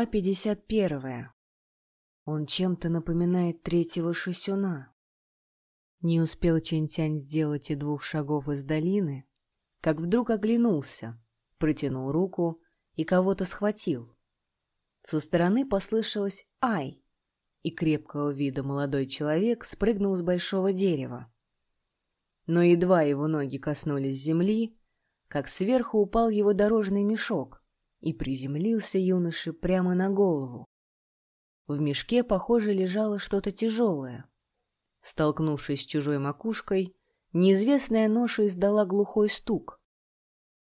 Глава 51. Он чем-то напоминает третьего шисюна. Не успел Чентянь сделать и двух шагов из долины, как вдруг оглянулся, протянул руку и кого-то схватил. Со стороны послышалось «Ай!» и крепкого вида молодой человек спрыгнул с большого дерева. Но едва его ноги коснулись земли, как сверху упал его дорожный мешок, и приземлился юноше прямо на голову. В мешке, похоже, лежало что-то тяжелое. Столкнувшись с чужой макушкой, неизвестная ноша издала глухой стук.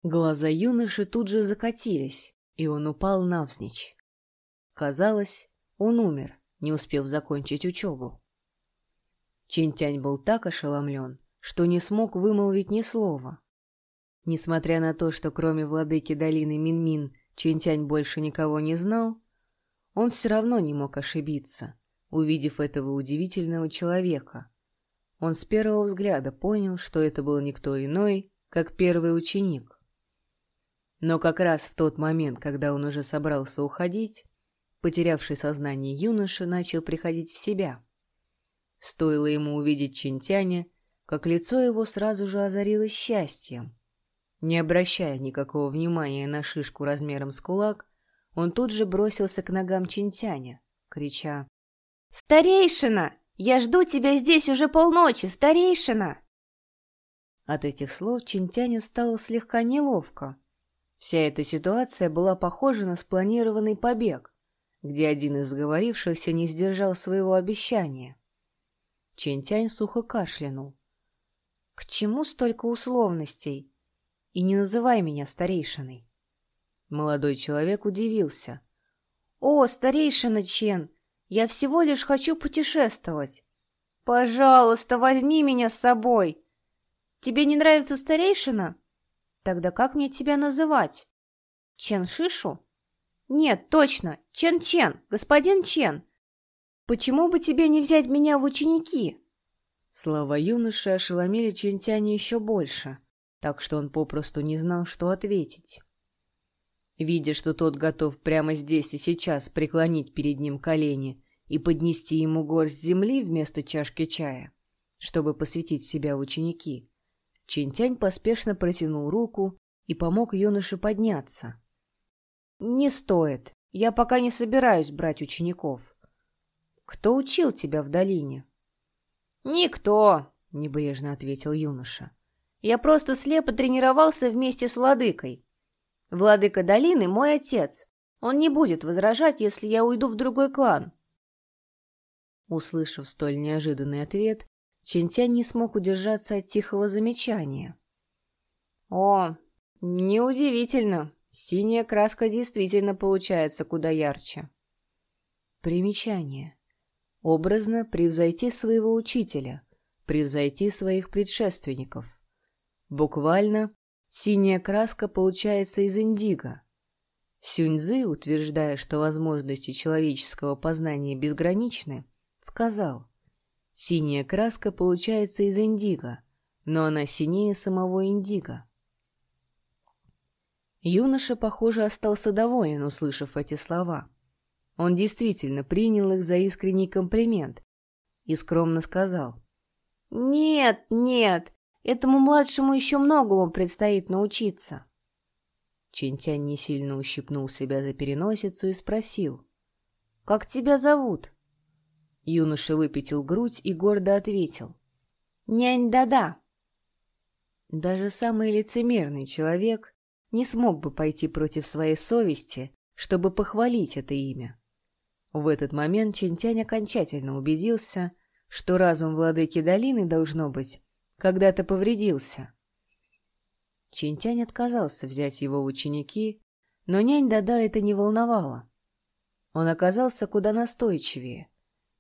Глаза юноши тут же закатились, и он упал навзничь. Казалось, он умер, не успев закончить учебу. Чинтянь был так ошеломлен, что не смог вымолвить ни слова. Несмотря на то, что кроме владыки долины Минмин Чинтянь больше никого не знал, он все равно не мог ошибиться, увидев этого удивительного человека. Он с первого взгляда понял, что это был никто иной, как первый ученик. Но как раз в тот момент, когда он уже собрался уходить, потерявший сознание юноша начал приходить в себя. Стоило ему увидеть Чинтяня, как лицо его сразу же озарилось счастьем. Не обращая никакого внимания на шишку размером с кулак, он тут же бросился к ногам Чинтяня, крича «Старейшина! Я жду тебя здесь уже полночи, старейшина!» От этих слов Чинтяню стало слегка неловко. Вся эта ситуация была похожа на спланированный побег, где один из говорившихся не сдержал своего обещания. Чинтянь сухо кашлянул. «К чему столько условностей?» И не называй меня старейшиной. Молодой человек удивился. «О, старейшина Чен, я всего лишь хочу путешествовать. Пожалуйста, возьми меня с собой. Тебе не нравится старейшина? Тогда как мне тебя называть? Чен Шишу? Нет, точно, Чен Чен, господин Чен. Почему бы тебе не взять меня в ученики?» Слова юноши ошеломили Чентяне еще больше так что он попросту не знал, что ответить. Видя, что тот готов прямо здесь и сейчас преклонить перед ним колени и поднести ему горсть земли вместо чашки чая, чтобы посвятить себя ученики, Чинтянь поспешно протянул руку и помог юноше подняться. «Не стоит. Я пока не собираюсь брать учеников. Кто учил тебя в долине?» «Никто», — небрежно ответил юноша. Я просто слепо тренировался вместе с владыкой. Владыка долины — мой отец. Он не будет возражать, если я уйду в другой клан. Услышав столь неожиданный ответ, Чинтянь не смог удержаться от тихого замечания. «О, неудивительно. Синяя краска действительно получается куда ярче». Примечание. Образно превзойти своего учителя, превзойти своих предшественников. Буквально синяя краска получается из индиго. Сюньзы, утверждая, что возможности человеческого познания безграничны, сказал, «Синяя краска получается из индиго, но она синее самого индиго». Юноша, похоже, остался доволен, услышав эти слова. Он действительно принял их за искренний комплимент и скромно сказал, «Нет, нет, Этому младшему еще многому предстоит научиться. Чинтянь не сильно ущипнул себя за переносицу и спросил. «Как тебя зовут?» Юноша выпятил грудь и гордо ответил. «Нянь-да-да». Даже самый лицемерный человек не смог бы пойти против своей совести, чтобы похвалить это имя. В этот момент Чинтянь окончательно убедился, что разум владыки долины, должно быть, когда-то повредился. Чинтянь отказался взять его ученики, но нянь Дада это не волновало. Он оказался куда настойчивее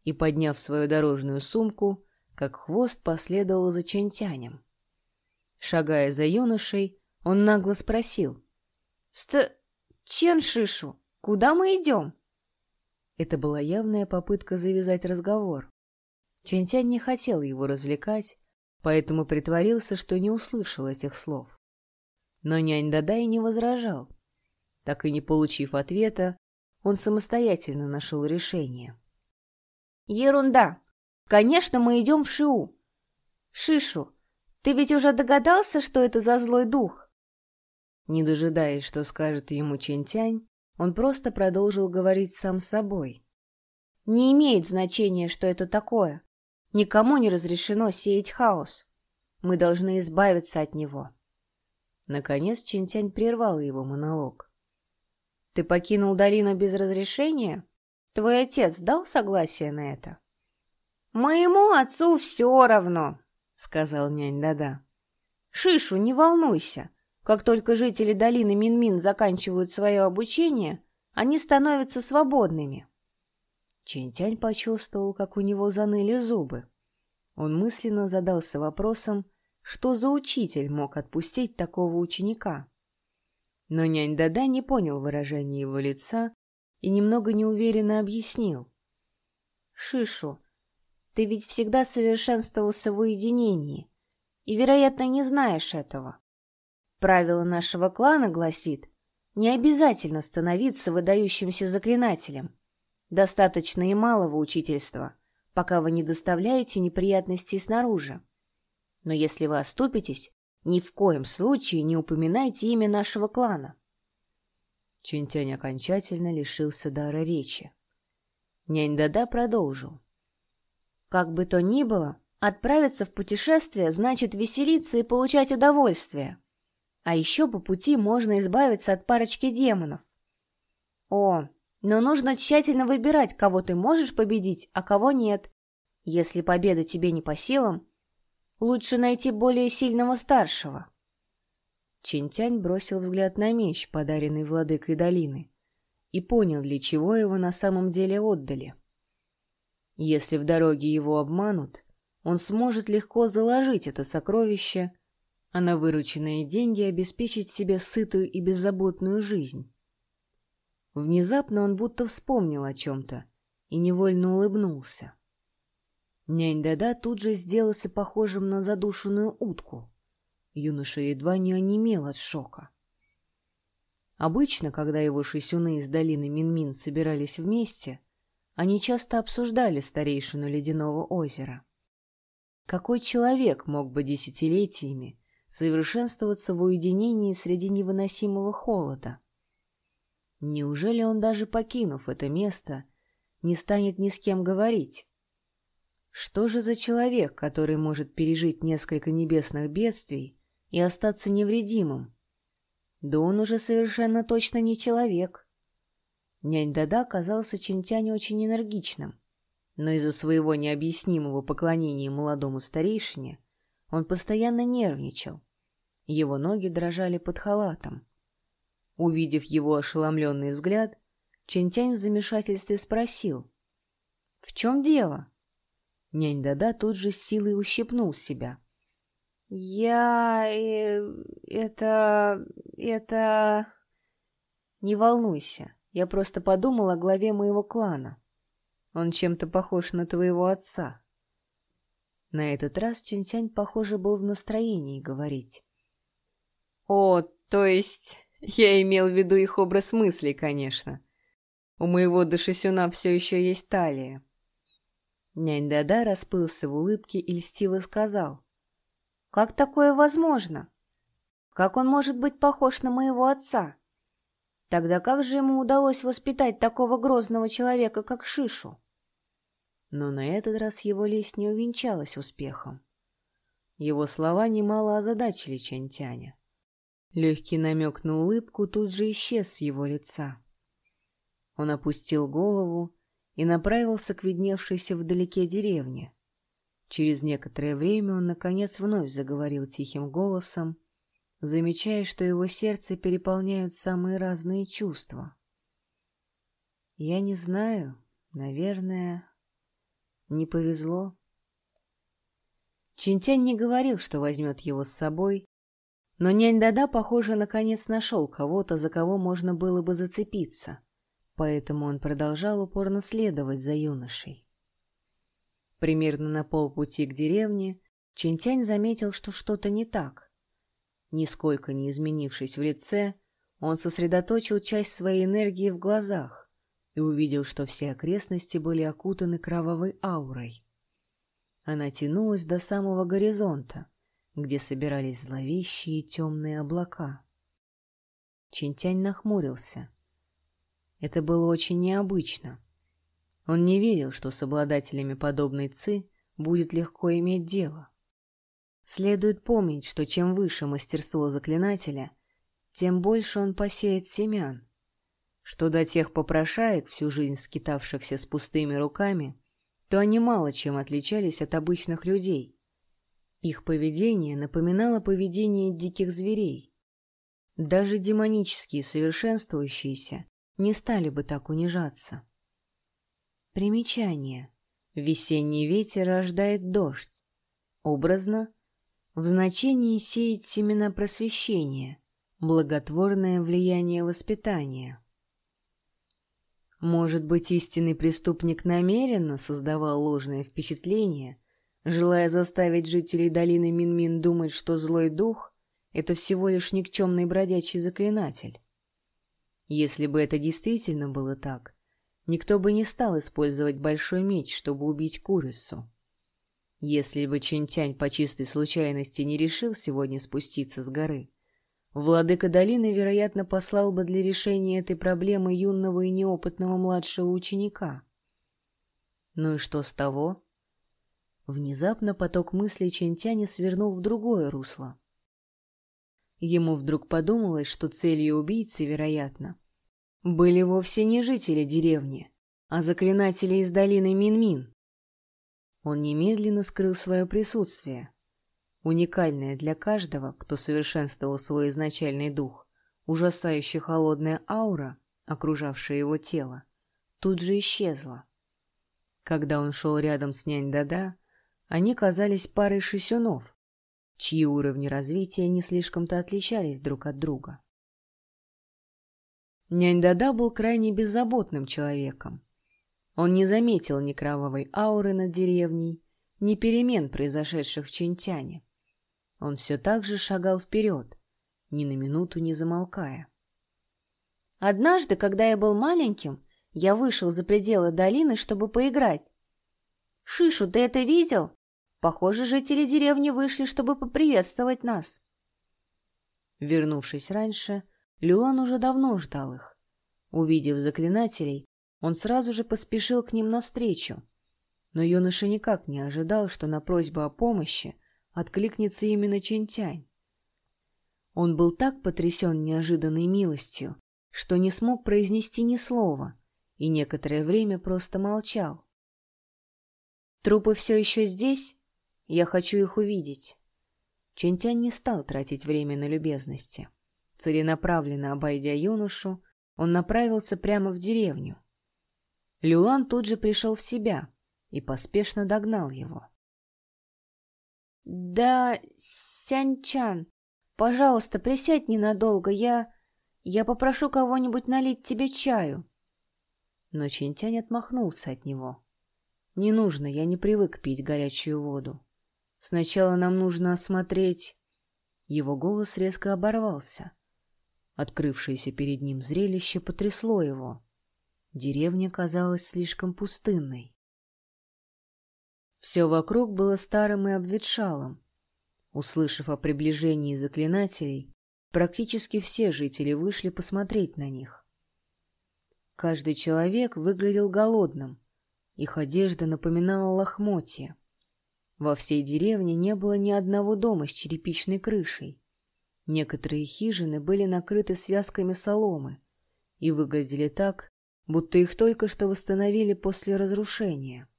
и, подняв свою дорожную сумку, как хвост последовал за Чинтянем. Шагая за юношей, он нагло спросил. «Ст... Чен Шишу, куда мы идем?» Это была явная попытка завязать разговор. Чентянь не хотел его развлекать, поэтому притворился, что не услышал этих слов. Но нянь Дадай не возражал. Так и не получив ответа, он самостоятельно нашел решение. «Ерунда! Конечно, мы идем в Шиу. Шишу, ты ведь уже догадался, что это за злой дух?» Не дожидаясь, что скажет ему Чентянь, он просто продолжил говорить сам с собой. «Не имеет значения, что это такое. Никому не разрешено сеять хаос. Мы должны избавиться от него». Наконец Чинтянь прервал его монолог. «Ты покинул долину без разрешения? Твой отец дал согласие на это?» «Моему отцу все равно», — сказал нянь Дада. «Шишу, не волнуйся. Как только жители долины Минмин -Мин заканчивают свое обучение, они становятся свободными». Чинтянь почувствовал, как у него заныли зубы. Он мысленно задался вопросом, что за учитель мог отпустить такого ученика? Но нянь Дада не понял выражения его лица и немного неуверенно объяснил. «Шишу, ты ведь всегда совершенствовался в уединении и, вероятно, не знаешь этого. Правило нашего клана гласит, не обязательно становиться выдающимся заклинателем. Достаточно и малого учительства, пока вы не доставляете неприятностей снаружи. Но если вы оступитесь, ни в коем случае не упоминайте имя нашего клана. Чинтянь окончательно лишился дара речи. Нянь Дада продолжил. Как бы то ни было, отправиться в путешествие значит веселиться и получать удовольствие. А еще по пути можно избавиться от парочки демонов. О, но нужно тщательно выбирать, кого ты можешь победить, а кого нет. Если победа тебе не по силам, Лучше найти более сильного старшего. Чинтянь бросил взгляд на меч, подаренный владыкой долины, и понял, для чего его на самом деле отдали. Если в дороге его обманут, он сможет легко заложить это сокровище, а на вырученные деньги обеспечить себе сытую и беззаботную жизнь. Внезапно он будто вспомнил о чем-то и невольно улыбнулся. Нянь-дада тут же сделался похожим на задушенную утку. Юноша едва не онемел от шока. Обычно, когда его шисюны из долины Минмин -Мин собирались вместе, они часто обсуждали старейшину ледяного озера. Какой человек мог бы десятилетиями совершенствоваться в уединении среди невыносимого холода? Неужели он, даже покинув это место, не станет ни с кем говорить? Что же за человек, который может пережить несколько небесных бедствий и остаться невредимым? Да он уже совершенно точно не человек. Нянь Дада казался Чинтяню очень энергичным, но из-за своего необъяснимого поклонения молодому старейшине он постоянно нервничал. Его ноги дрожали под халатом. Увидев его ошеломленный взгляд, Чинтянь в замешательстве спросил. «В чем дело?» Нянь Дада тут же с силой ущипнул себя. «Я... Э, это... это...» «Не волнуйся, я просто подумал о главе моего клана. Он чем-то похож на твоего отца». На этот раз Чинсянь, похоже, был в настроении говорить. «О, то есть я имел в виду их образ мыслей, конечно. У моего Дашисюна все еще есть талия. Нянь Дада расплылся в улыбке и льстиво сказал. «Как такое возможно? Как он может быть похож на моего отца? Тогда как же ему удалось воспитать такого грозного человека, как Шишу?» Но на этот раз его лесть не увенчалась успехом. Его слова немало озадачили Чантяня. Легкий намек на улыбку тут же исчез с его лица. Он опустил голову и направился к видневшейся вдалеке деревне. Через некоторое время он, наконец, вновь заговорил тихим голосом, замечая, что его сердце переполняют самые разные чувства. «Я не знаю, наверное, не повезло». Чинтянь не говорил, что возьмет его с собой, но нянь Дада, похоже, наконец нашел кого-то, за кого можно было бы зацепиться поэтому он продолжал упорно следовать за юношей. Примерно на полпути к деревне Чинтянь заметил, что что-то не так. Нисколько не изменившись в лице, он сосредоточил часть своей энергии в глазах, и увидел, что все окрестности были окутаны кровавой аурой. Она тянулась до самого горизонта, где собирались зловещие темные облака. Чинтянь нахмурился. Это было очень необычно. Он не верил, что с обладателями подобной ци будет легко иметь дело. Следует помнить, что чем выше мастерство заклинателя, тем больше он посеет семян, что до тех попрошаек, всю жизнь скитавшихся с пустыми руками, то они мало чем отличались от обычных людей. Их поведение напоминало поведение диких зверей. Даже демонические совершенствующиеся не стали бы так унижаться. Примечание. Весенний ветер рождает дождь. Образно, в значении сеять семена просвещения, благотворное влияние воспитания. Может быть, истинный преступник намеренно создавал ложное впечатление, желая заставить жителей долины Минмин -Мин думать, что злой дух — это всего лишь никчемный бродячий заклинатель. Если бы это действительно было так, никто бы не стал использовать большой меч, чтобы убить курицу. Если бы Чинтянь по чистой случайности не решил сегодня спуститься с горы, Владыка долины, вероятно, послал бы для решения этой проблемы юного и неопытного младшего ученика. Ну и что с того? Внезапно поток мыслей Чентяня свернул в другое русло. Ему вдруг подумалось, что целью убийцы, вероятно, были вовсе не жители деревни, а заклинатели из долины Минмин. -Мин. Он немедленно скрыл свое присутствие, уникальная для каждого, кто совершенствовал свой изначальный дух, ужасающая холодная аура, окружавшая его тело, тут же исчезла. Когда он шел рядом с нянь-дада, они казались парой шисюнов, чьи уровни развития не слишком-то отличались друг от друга. Нянь-дада был крайне беззаботным человеком. Он не заметил ни кровавой ауры над деревней, ни перемен, произошедших в Чинтяне. Он все так же шагал вперед, ни на минуту не замолкая. Однажды, когда я был маленьким, я вышел за пределы долины, чтобы поиграть. Шишу, ты это видел? Похоже, жители деревни вышли, чтобы поприветствовать нас. Вернувшись раньше, Люлан уже давно ждал их. Увидев заклинателей, он сразу же поспешил к ним навстречу. Но юноша никак не ожидал, что на просьбу о помощи откликнется именно Чентянь. Он был так потрясен неожиданной милостью, что не смог произнести ни слова и некоторое время просто молчал. «Трупы все еще здесь? Я хочу их увидеть». Чентянь не стал тратить время на любезности. Целенаправленно обойдя юношу, он направился прямо в деревню. Люлан тут же пришел в себя и поспешно догнал его. «Да, Сянчан, пожалуйста, присядь ненадолго, я... я попрошу кого-нибудь налить тебе чаю». Но Чинтянь отмахнулся от него. «Не нужно, я не привык пить горячую воду. Сначала нам нужно осмотреть...» Его голос резко оборвался. Открывшееся перед ним зрелище потрясло его. Деревня казалась слишком пустынной. Все вокруг было старым и обветшалым. Услышав о приближении заклинателей, практически все жители вышли посмотреть на них. Каждый человек выглядел голодным, их одежда напоминала лохмотья. Во всей деревне не было ни одного дома с черепичной крышей. Некоторые хижины были накрыты связками соломы и выглядели так, будто их только что восстановили после разрушения.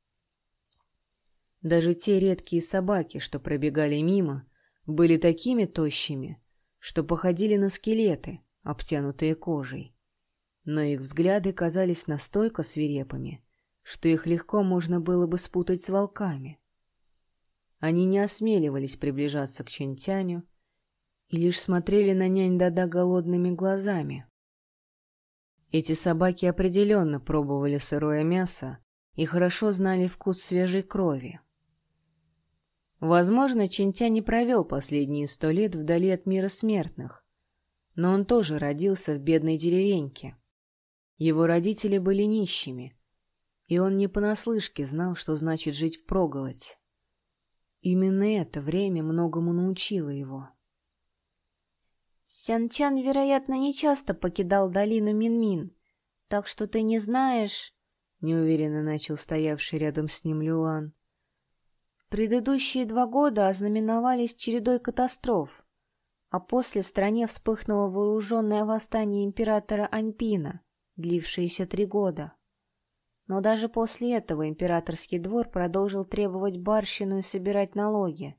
Даже те редкие собаки, что пробегали мимо, были такими тощими, что походили на скелеты, обтянутые кожей. Но их взгляды казались настолько свирепыми, что их легко можно было бы спутать с волками. Они не осмеливались приближаться к Чентяню и лишь смотрели на нянь Дада голодными глазами. Эти собаки определенно пробовали сырое мясо и хорошо знали вкус свежей крови. Возможно, Чинтя не провел последние сто лет вдали от мира смертных, но он тоже родился в бедной деревеньке. Его родители были нищими, и он не понаслышке знал, что значит жить впроголодь. Именно это время многому научило его. Сянчан, вероятно, не часто покидал долину Минмин, так что ты не знаешь... Неуверенно начал стоявший рядом с ним Люан. Предыдущие два года ознаменовались чередой катастроф, а после в стране вспыхнуло вооруженное восстание императора Аньпина, длившееся три года. Но даже после этого императорский двор продолжил требовать барщину и собирать налоги.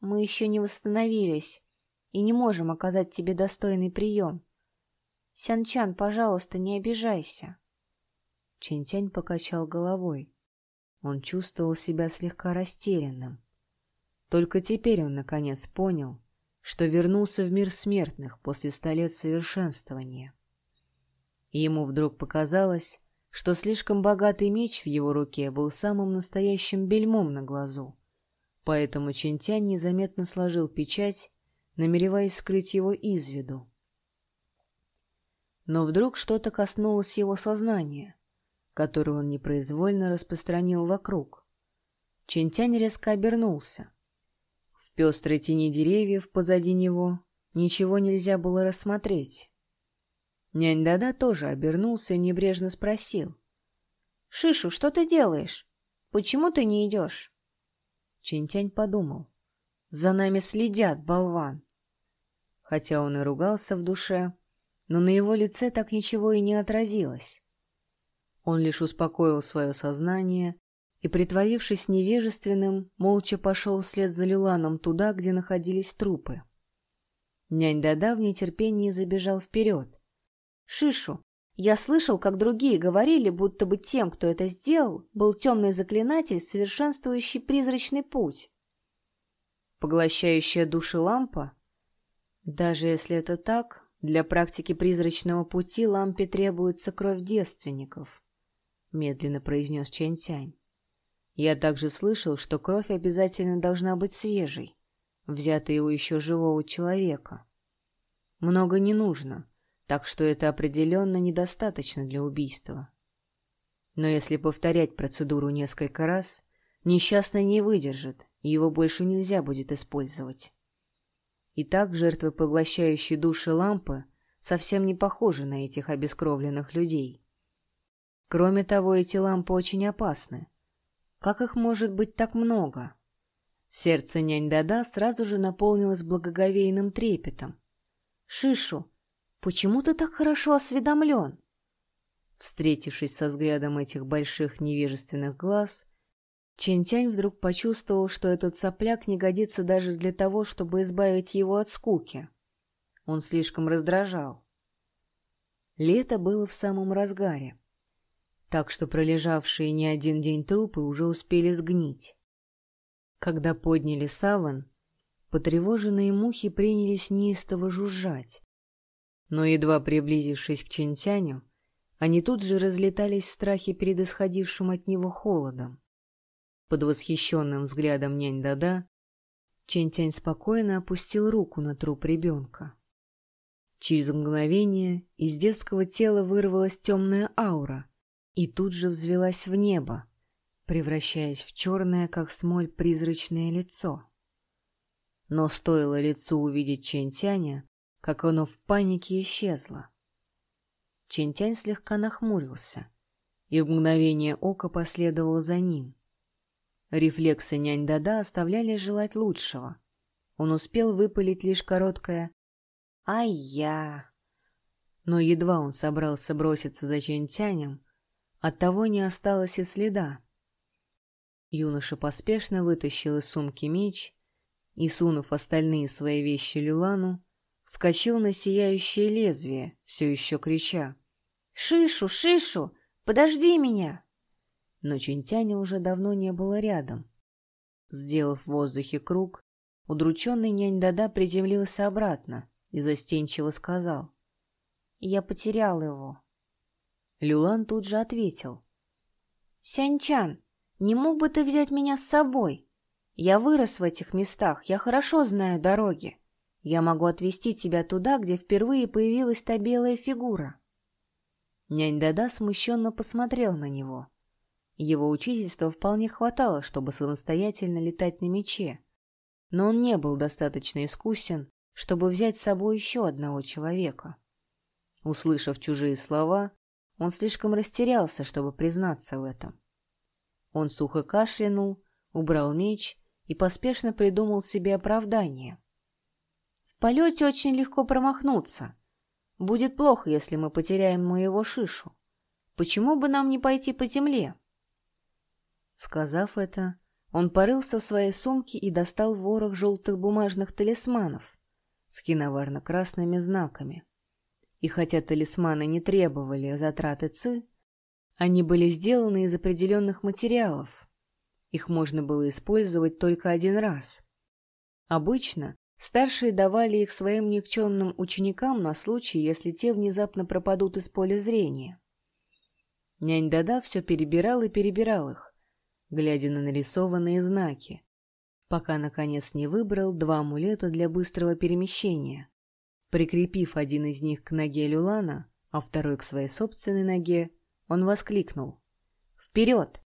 Мы еще не восстановились и не можем оказать тебе достойный прием. Сянчан, пожалуйста, не обижайся. Чинтянь покачал головой. Он чувствовал себя слегка растерянным. Только теперь он наконец понял, что вернулся в мир смертных после ста лет совершенствования. Ему вдруг показалось, что слишком богатый меч в его руке был самым настоящим бельмом на глазу. Поэтому Чинтянь незаметно сложил печать, намереваясь скрыть его из виду. Но вдруг что-то коснулось его сознания — которую он непроизвольно распространил вокруг. Чентянь резко обернулся. В пестрой тени деревьев позади него ничего нельзя было рассмотреть. Нянь Дада тоже обернулся и небрежно спросил. — Шишу, что ты делаешь? Почему ты не идешь? Чинтянь подумал. — За нами следят, болван. Хотя он и ругался в душе, но на его лице так ничего и не отразилось. Он лишь успокоил свое сознание и, притворившись невежественным, молча пошел вслед за Люланом туда, где находились трупы. Нянь Дада в нетерпении забежал вперед. «Шишу, я слышал, как другие говорили, будто бы тем, кто это сделал, был темный заклинатель, совершенствующий призрачный путь». «Поглощающая души лампа?» Даже если это так, для практики призрачного пути лампе требуется кровь девственников. — медленно произнес Чэнь Тянь. «Я также слышал, что кровь обязательно должна быть свежей, взятой у еще живого человека. Много не нужно, так что это определенно недостаточно для убийства. Но если повторять процедуру несколько раз, несчастный не выдержит, и его больше нельзя будет использовать. Итак, жертвы, поглощающие души лампы, совсем не похожи на этих обескровленных людей. Кроме того, эти лампы очень опасны. Как их может быть так много? Сердце нянь-дада сразу же наполнилось благоговейным трепетом. «Шишу, почему ты так хорошо осведомлен?» Встретившись со взглядом этих больших невежественных глаз, Чентянь вдруг почувствовал, что этот сопляк не годится даже для того, чтобы избавить его от скуки. Он слишком раздражал. Лето было в самом разгаре так что пролежавшие не один день трупы уже успели сгнить. Когда подняли саван, потревоженные мухи принялись неистово жужжать. Но, едва приблизившись к Чентяню, они тут же разлетались в страхе перед исходившим от него холодом. Под восхищенным взглядом нянь-дада Чентянь спокойно опустил руку на труп ребенка. Через мгновение из детского тела вырвалась темная аура — и тут же взвелась в небо, превращаясь в черное, как смоль, призрачное лицо. Но стоило лицу увидеть Чентяня, как оно в панике исчезло. Чентянь слегка нахмурился, и в мгновение ока последовал за ним. Рефлексы нянь-дада оставляли желать лучшего. Он успел выпалить лишь короткое «Ай-я!». Но едва он собрался броситься за Чентянем, от того не осталось и следа. Юноша поспешно вытащил из сумки меч и, сунув остальные свои вещи Люлану, вскочил на сияющее лезвие, все еще крича. «Шишу, Шишу, подожди меня!» Но Чинтяня уже давно не было рядом. Сделав в воздухе круг, удрученный нянь Дада приземлился обратно и застенчиво сказал. «Я потерял его». Люлан тут же ответил. «Сянчан, не мог бы ты взять меня с собой? Я вырос в этих местах, я хорошо знаю дороги. Я могу отвезти тебя туда, где впервые появилась та белая фигура». Нянь Дада смущенно посмотрел на него. Его учительства вполне хватало, чтобы самостоятельно летать на мече, но он не был достаточно искусен, чтобы взять с собой еще одного человека. Услышав чужие слова, он слишком растерялся, чтобы признаться в этом. Он сухо кашлянул, убрал меч и поспешно придумал себе оправдание. «В полете очень легко промахнуться. Будет плохо, если мы потеряем моего шишу. Почему бы нам не пойти по земле?» Сказав это, он порылся в своей сумке и достал ворох желтых бумажных талисманов с киноварно-красными знаками. И хотя талисманы не требовали затраты ЦИ, они были сделаны из определенных материалов. Их можно было использовать только один раз. Обычно старшие давали их своим никчемным ученикам на случай, если те внезапно пропадут из поля зрения. Нянь Дада все перебирал и перебирал их, глядя на нарисованные знаки, пока, наконец, не выбрал два амулета для быстрого перемещения. Прикрепив один из них к ноге Люлана, а второй к своей собственной ноге, он воскликнул. «Вперед!»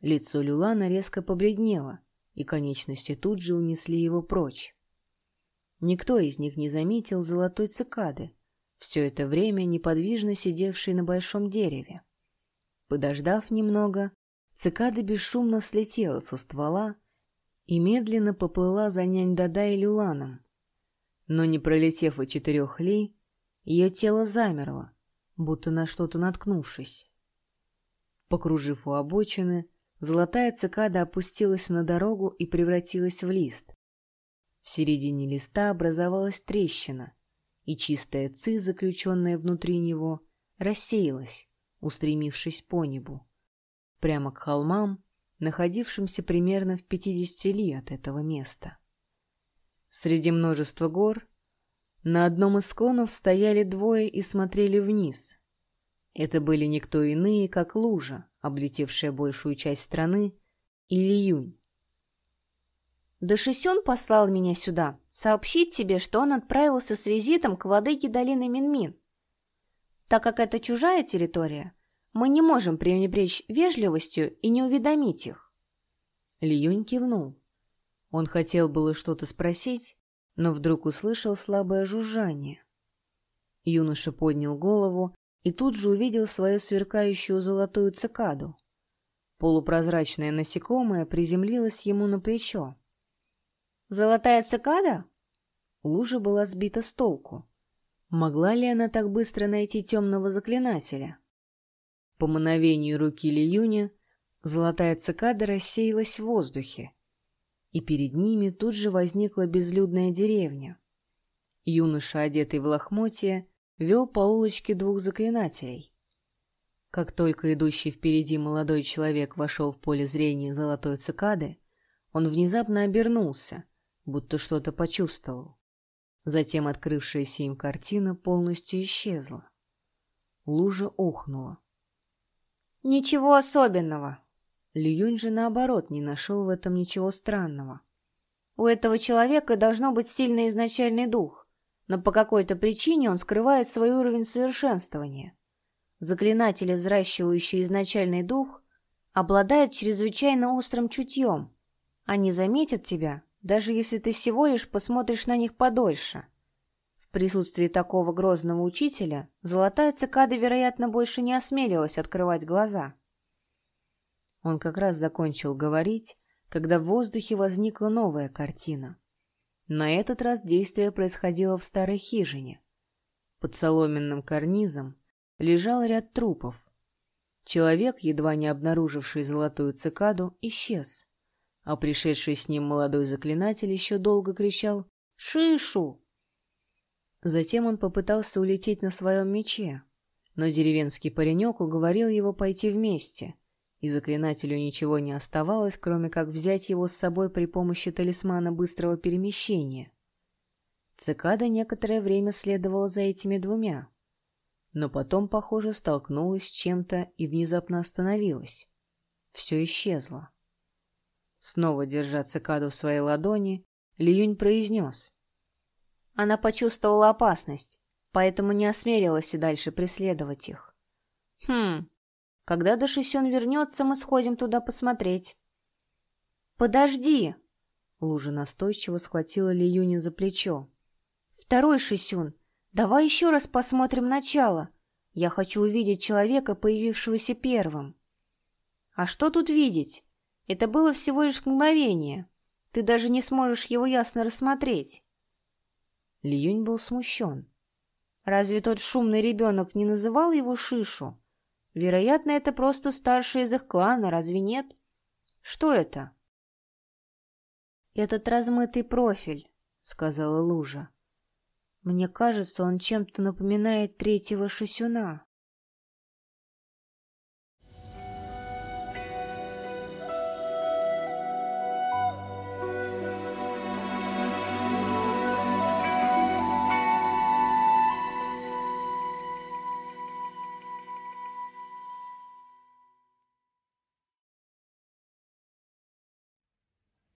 Лицо Люлана резко побледнело, и конечности тут же унесли его прочь. Никто из них не заметил золотой цикады, все это время неподвижно сидевшей на большом дереве. Подождав немного, цикада бесшумно слетела со ствола и медленно поплыла за нянь Дада и Люланом, но не пролетев и четырех ли, ее тело замерло, будто на что-то наткнувшись. Покружив у обочины, золотая цикада опустилась на дорогу и превратилась в лист. В середине листа образовалась трещина, и чистая ци, заключенная внутри него, рассеялась, устремившись по небу, прямо к холмам, находившимся примерно в пятидесяти ли от этого места. Среди множества гор на одном из склонов стояли двое и смотрели вниз. Это были никто иные, как лужа, облетевшая большую часть страны, или Юнь. Дашисюн послал меня сюда, сообщить тебе, что он отправился с визитом к владыке долины Минмин. Так как это чужая территория, мы не можем пренебречь вежливостью и не уведомить их. Ли Юнь кивнул. Он хотел было что-то спросить, но вдруг услышал слабое жужжание. Юноша поднял голову и тут же увидел свою сверкающую золотую цикаду. Полупрозрачное насекомое приземлилось ему на плечо. «Золотая цикада?» Лужа была сбита с толку. Могла ли она так быстро найти темного заклинателя? По мановению руки Лиюня золотая цикада рассеялась в воздухе, и перед ними тут же возникла безлюдная деревня. Юноша, одетый в лохмотье, вел по улочке двух заклинателей. Как только идущий впереди молодой человек вошел в поле зрения золотой цикады, он внезапно обернулся, будто что-то почувствовал. Затем открывшаяся им картина полностью исчезла. Лужа охнула. «Ничего особенного», Льюнь же, наоборот, не нашел в этом ничего странного. У этого человека должно быть сильный изначальный дух, но по какой-то причине он скрывает свой уровень совершенствования. Заклинатели, взращивающие изначальный дух, обладают чрезвычайно острым чутьем. Они заметят тебя, даже если ты всего лишь посмотришь на них подольше. В присутствии такого грозного учителя золотая цикада, вероятно, больше не осмеливалась открывать глаза. Он как раз закончил говорить, когда в воздухе возникла новая картина. На этот раз действие происходило в старой хижине. Под соломенным карнизом лежал ряд трупов. Человек, едва не обнаруживший золотую цикаду, исчез, а пришедший с ним молодой заклинатель еще долго кричал «Шишу!». Затем он попытался улететь на своем мече, но деревенский паренек уговорил его пойти вместе — и заклинателю ничего не оставалось, кроме как взять его с собой при помощи талисмана быстрого перемещения. Цикада некоторое время следовала за этими двумя, но потом, похоже, столкнулась с чем-то и внезапно остановилась. Все исчезло. Снова держа цикаду в своей ладони, Лиюнь произнес. Она почувствовала опасность, поэтому не осмелилась и дальше преследовать их. Хм, когда Дашисюн вернется, мы сходим туда посмотреть. Подожди! Лужа настойчиво схватила Ли Юня за плечо. Второй Шисюн, давай еще раз посмотрим начало. Я хочу увидеть человека, появившегося первым. А что тут видеть? Это было всего лишь мгновение. Ты даже не сможешь его ясно рассмотреть. Ли Юнь был смущен. Разве тот шумный ребенок не называл его Шишу? Вероятно, это просто старший из их клана, разве нет? Что это? Этот размытый профиль, сказала Лужа. Мне кажется, он чем-то напоминает третьего Шисюна.